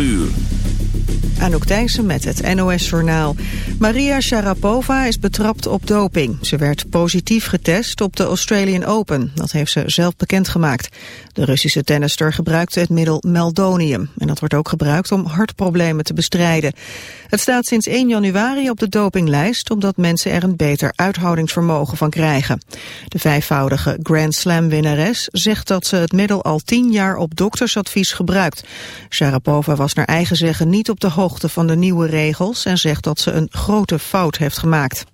uur. Anouk Thijssen met het NOS-journaal. Maria Sharapova is betrapt op doping. Ze werd positief getest op de Australian Open. Dat heeft ze zelf bekendgemaakt. De Russische tennister gebruikte het middel meldonium. En dat wordt ook gebruikt om hartproblemen te bestrijden. Het staat sinds 1 januari op de dopinglijst... omdat mensen er een beter uithoudingsvermogen van krijgen. De vijfvoudige Grand Slam-winnares zegt dat ze het middel al tien jaar op doktersadvies gebruikt. Sharapova was naar eigen zeggen niet op de hoogte van de nieuwe regels... en zegt dat ze een grote fout heeft gemaakt.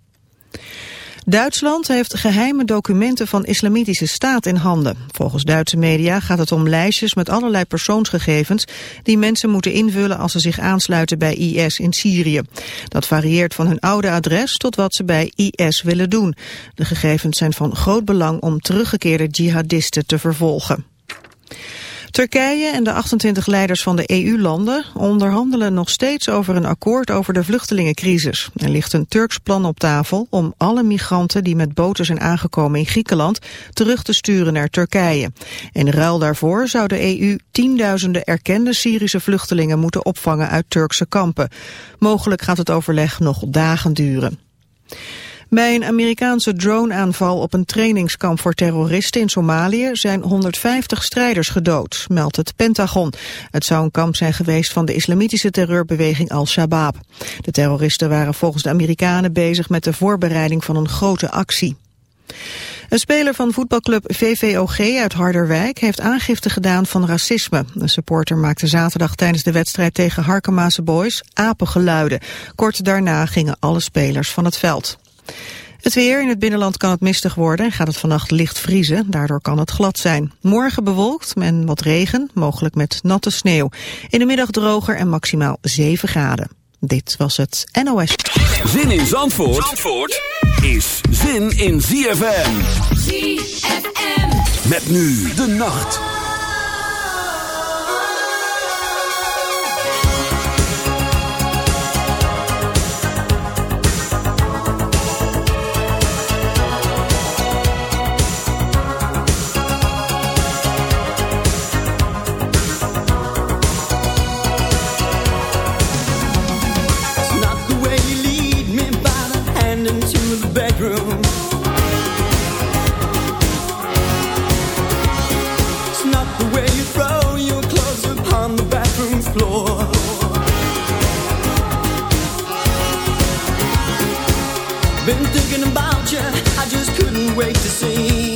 Duitsland heeft geheime documenten van islamitische staat in handen. Volgens Duitse media gaat het om lijstjes met allerlei persoonsgegevens die mensen moeten invullen als ze zich aansluiten bij IS in Syrië. Dat varieert van hun oude adres tot wat ze bij IS willen doen. De gegevens zijn van groot belang om teruggekeerde jihadisten te vervolgen. Turkije en de 28 leiders van de EU-landen onderhandelen nog steeds over een akkoord over de vluchtelingencrisis. Er ligt een Turks plan op tafel om alle migranten die met boten zijn aangekomen in Griekenland terug te sturen naar Turkije. In ruil daarvoor zou de EU tienduizenden erkende Syrische vluchtelingen moeten opvangen uit Turkse kampen. Mogelijk gaat het overleg nog dagen duren. Bij een Amerikaanse droneaanval op een trainingskamp voor terroristen in Somalië zijn 150 strijders gedood, meldt het Pentagon. Het zou een kamp zijn geweest van de islamitische terreurbeweging Al-Shabaab. De terroristen waren volgens de Amerikanen bezig met de voorbereiding van een grote actie. Een speler van voetbalclub VVOG uit Harderwijk heeft aangifte gedaan van racisme. Een supporter maakte zaterdag tijdens de wedstrijd tegen Harkemaase Boys apengeluiden. Kort daarna gingen alle spelers van het veld. Het weer in het binnenland kan het mistig worden en gaat het vannacht licht vriezen. Daardoor kan het glad zijn. Morgen bewolkt en wat regen, mogelijk met natte sneeuw. In de middag droger en maximaal 7 graden. Dit was het NOS. Zin in Zandvoort, Zandvoort is zin in ZFM. ZFM. Met nu de nacht. Wait to see.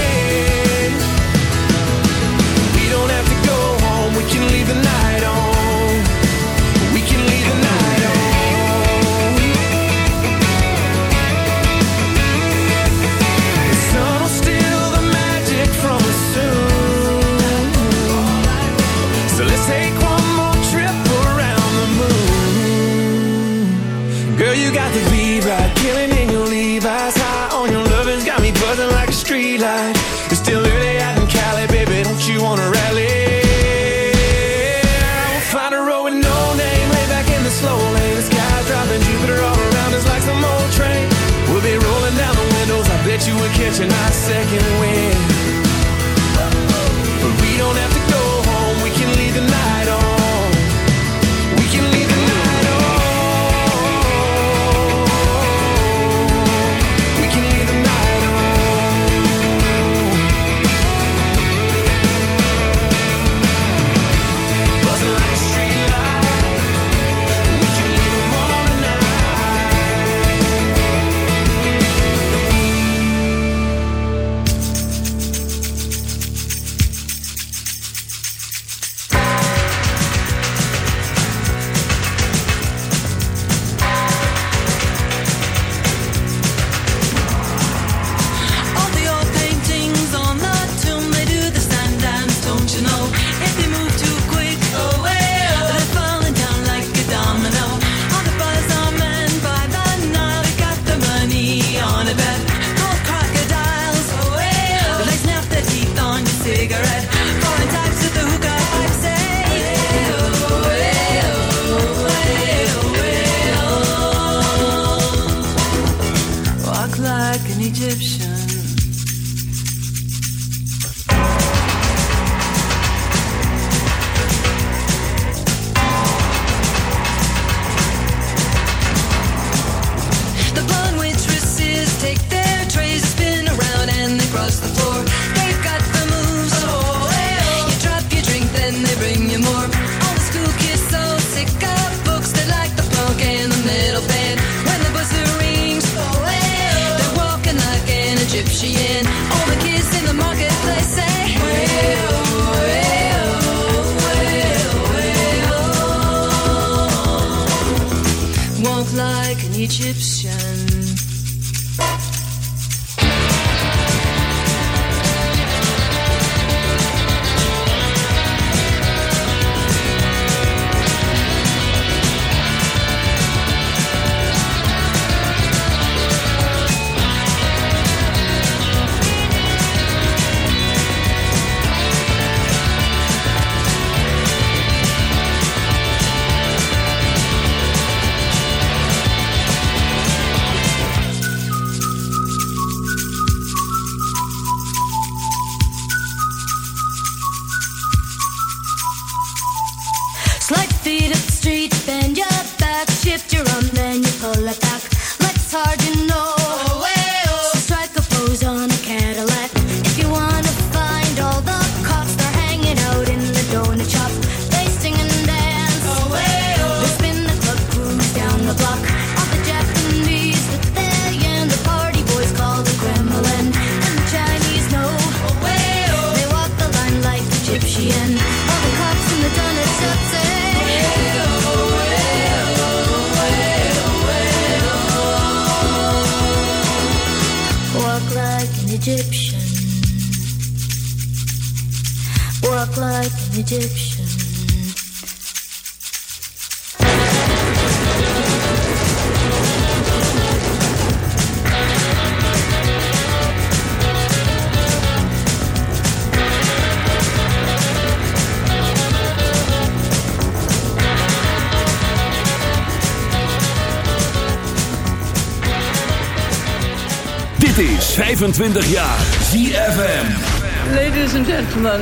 25 jaar. ZFM. Ladies and gentlemen,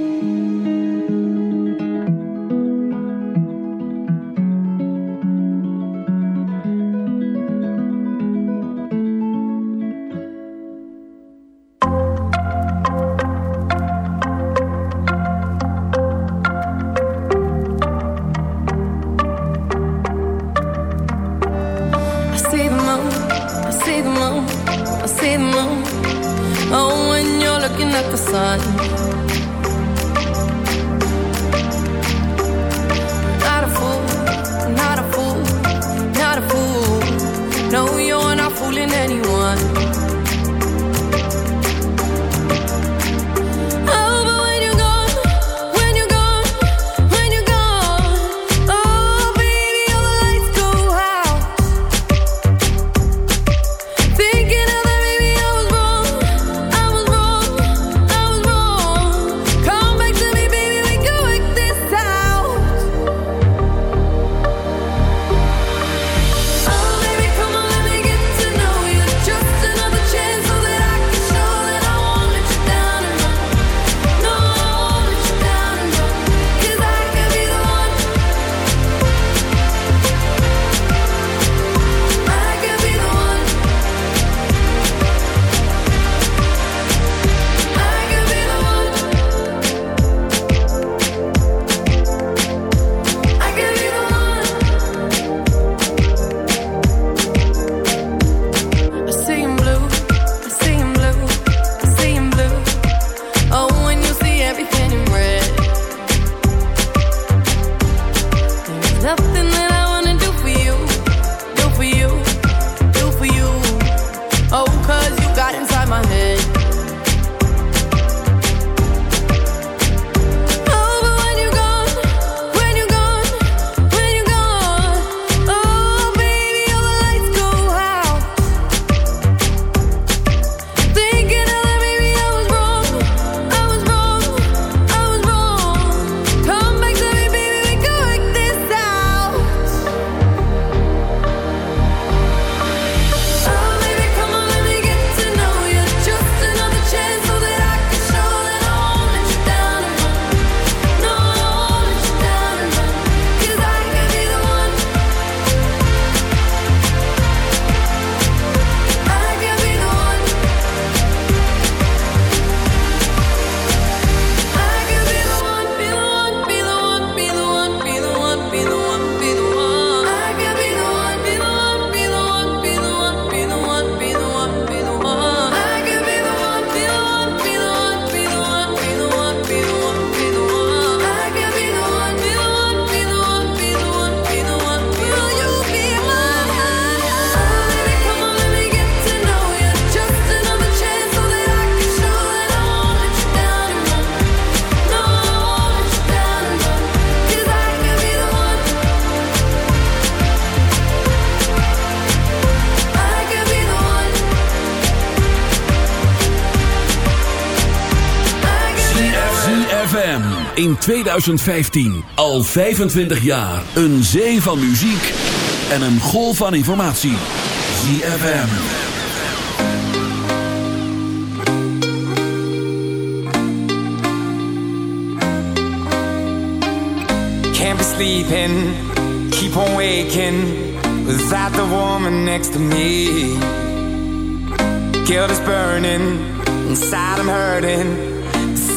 in 2015. Al 25 jaar. Een zee van muziek en een golf van informatie. ZFM. Can't be sleeping. Keep on waking. Without the woman next to me. Guilt is burning. Inside I'm hurting